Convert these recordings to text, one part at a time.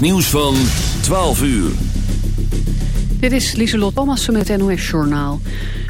Nieuws van 12 uur. Dit is Lieselot Thomassen met NOS Journaal.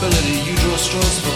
responsibility you draw straws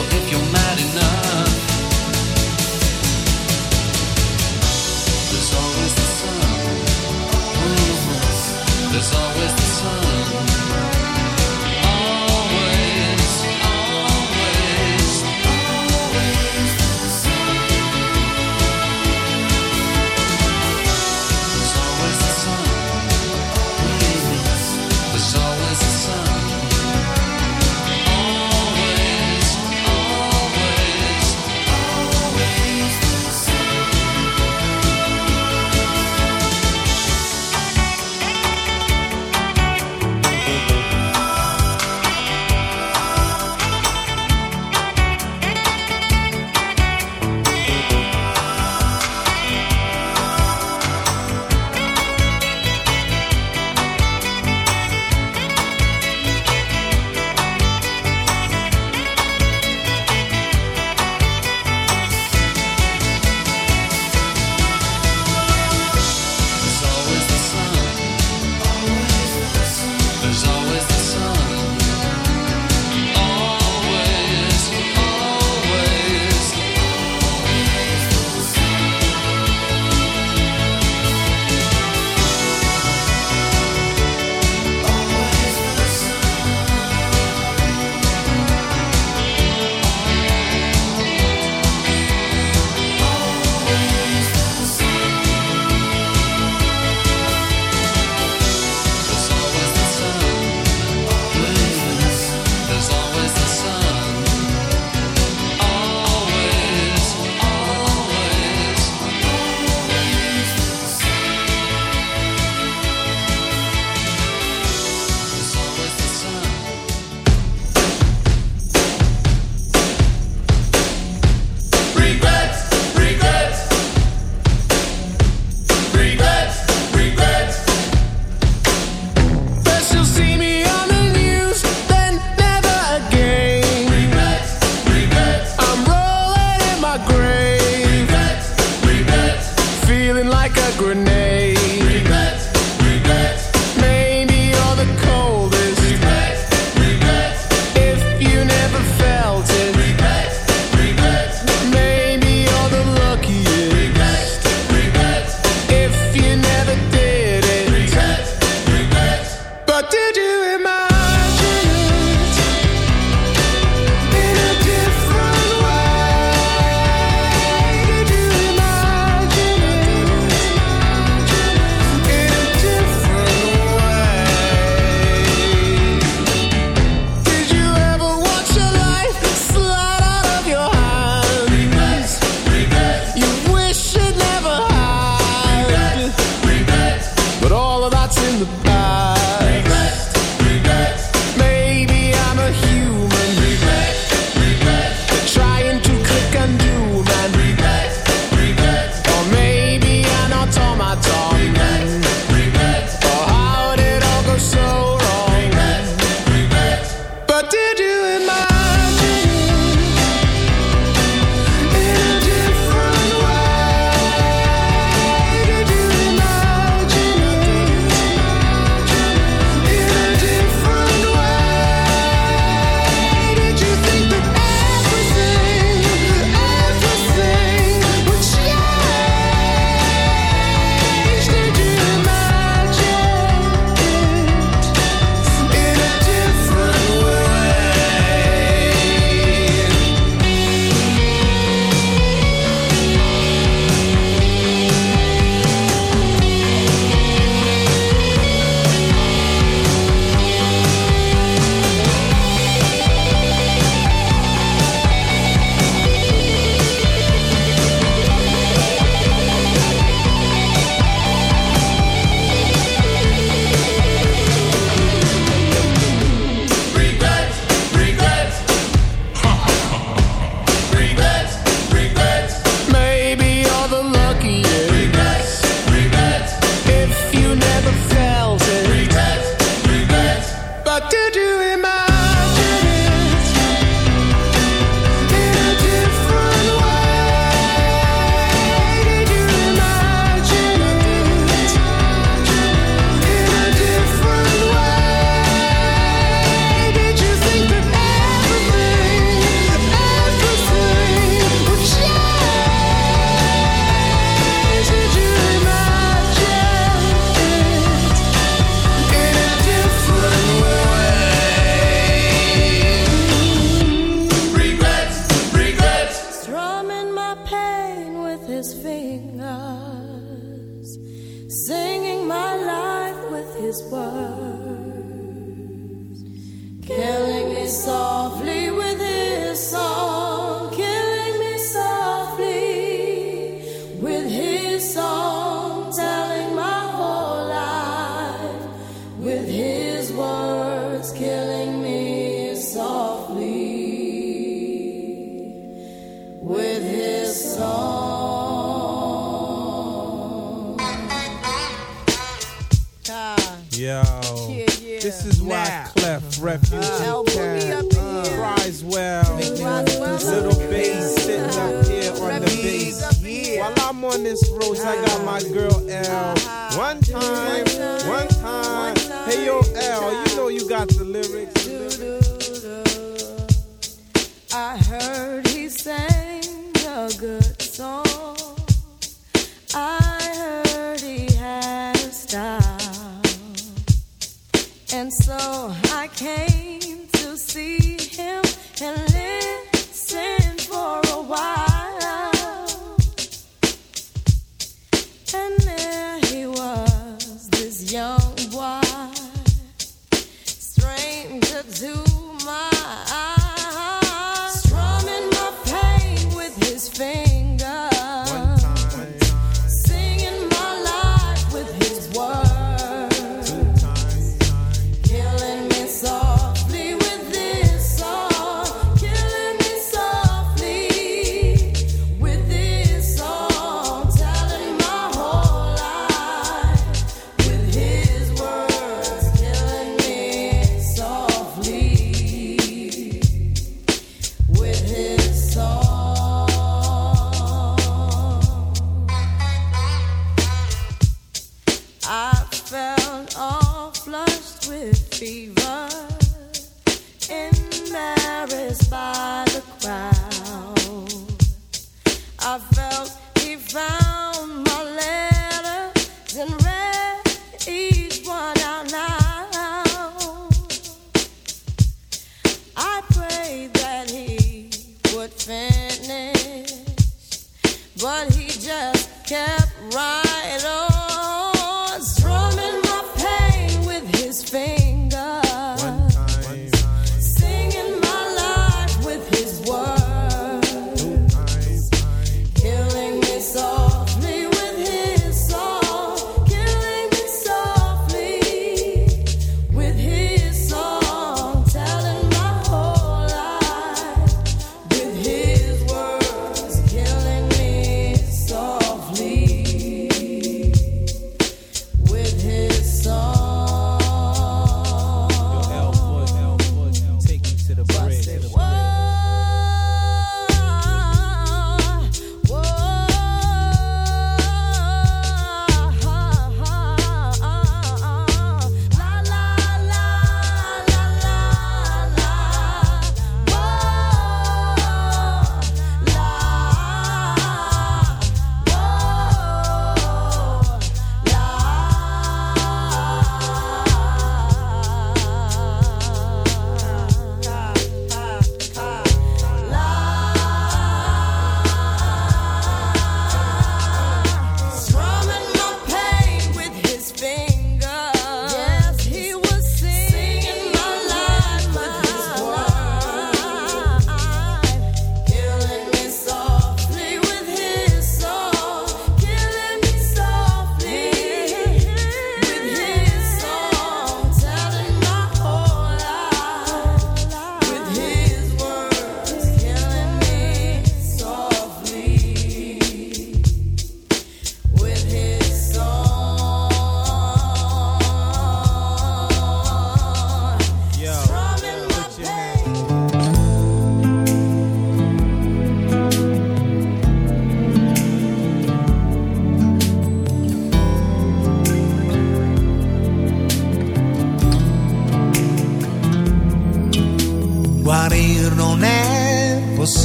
refuge. Uh, Cat, uh, Criswell, little bass sitting up here on the bass. While I'm on this road, I got my girl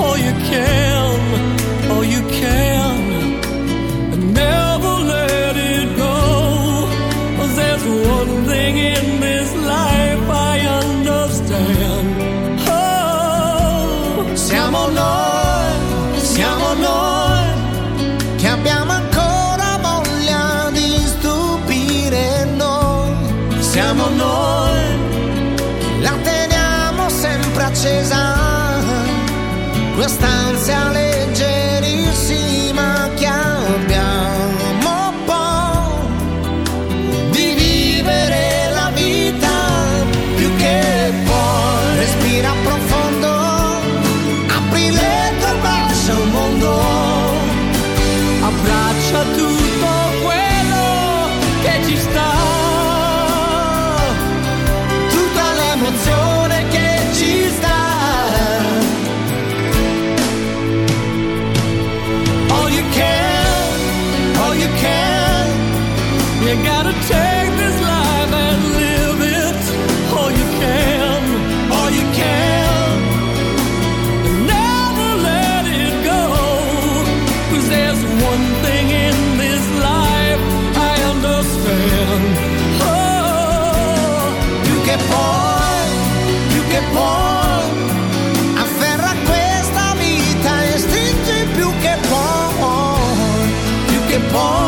all you can, all you can. circostanze upon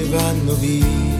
ne vanno via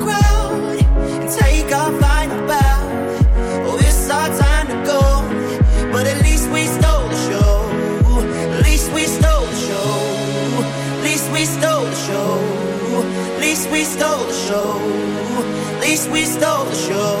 we stole the show.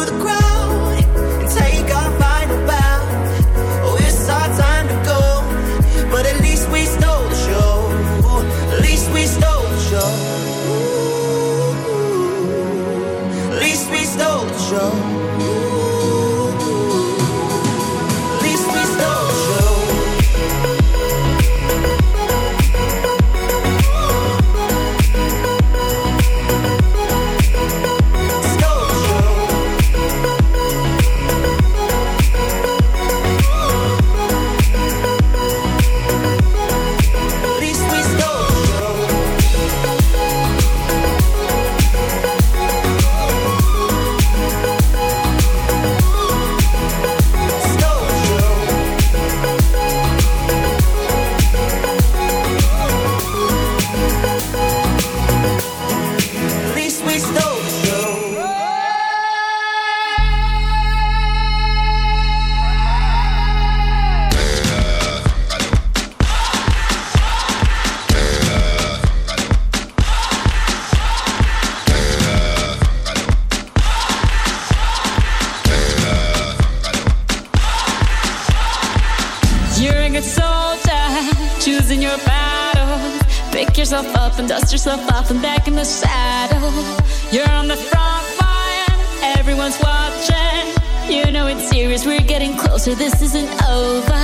years, we're getting closer. This isn't over.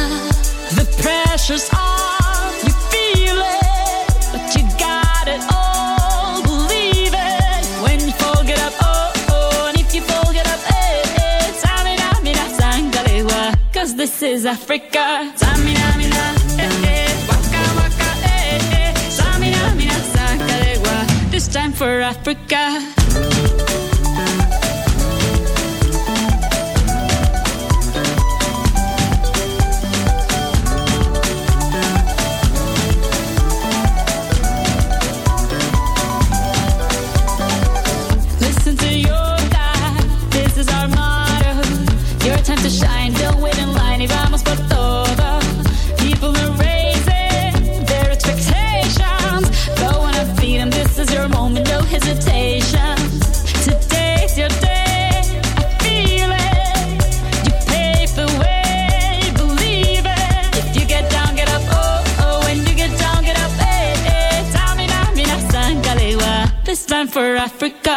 The pressure's on. You feel it, but you got it all. Believe it when you fold it up. Oh oh, and if you fold it up, eh eh. Samina, mina sangalewa, 'cause this is Africa. Samina, mina eh eh, waka waka eh eh. Samina, mina sangalewa, this time for Africa. for Africa.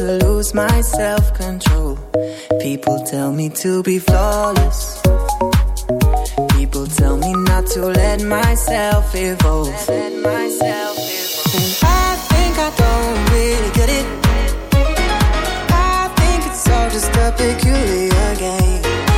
to lose my self-control. People tell me to be flawless. People tell me not to let myself evolve. And I think I don't really get it. I think it's all just a peculiar game.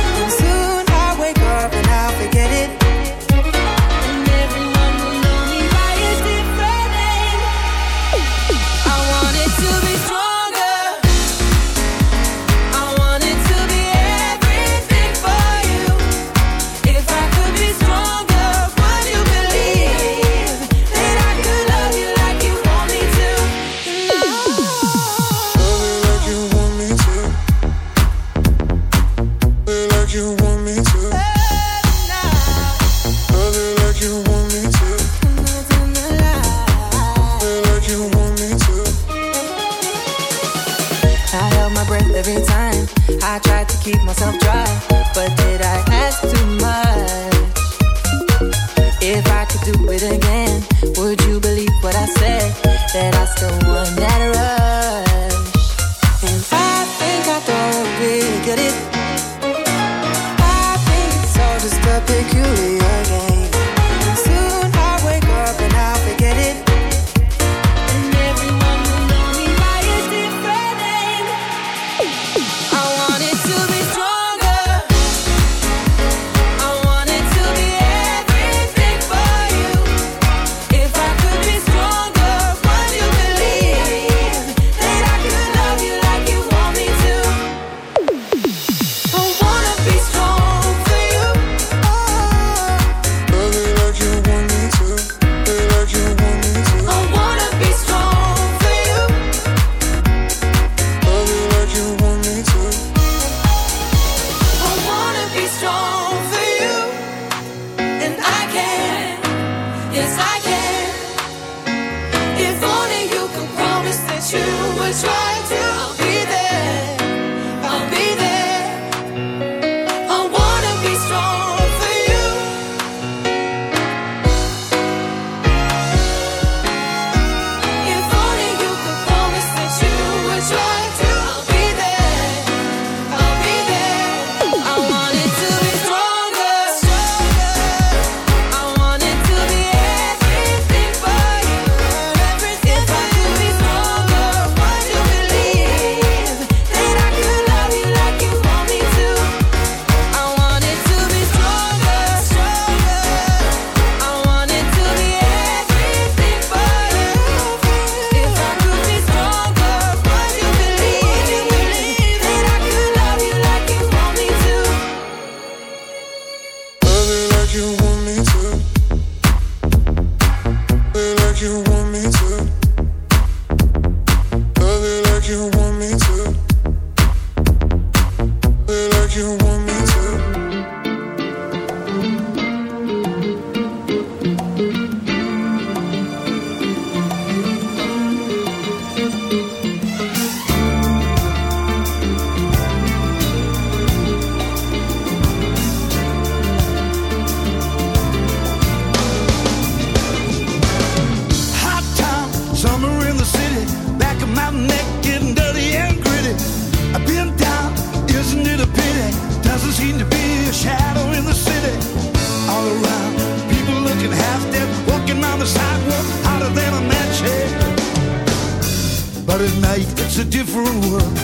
it's a different world.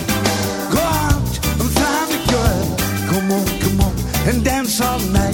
Go out and find a girl. Come on, come on, and dance all night.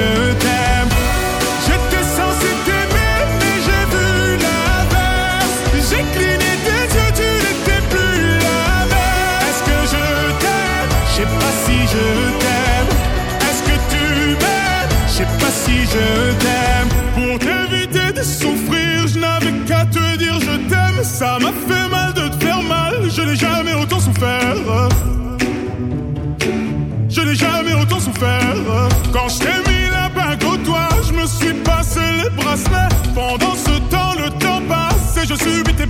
Je t'aime. J'étais censé t'aimer, mais j'ai vu l'inverse. J'ai cligné tes yeux, tu n'étais plus la même. Est-ce que je t'aime? Je sais pas si je t'aime. Est-ce que tu m'aimes? Je sais pas si je t'aime. Pour t'éviter de souffrir, je n'avais qu'à te dire je t'aime. Ça m'a fait mal de te faire mal. Je n'ai jamais autant souffert. Je n'ai jamais autant souffert. Quand je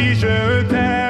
Si je t'aime.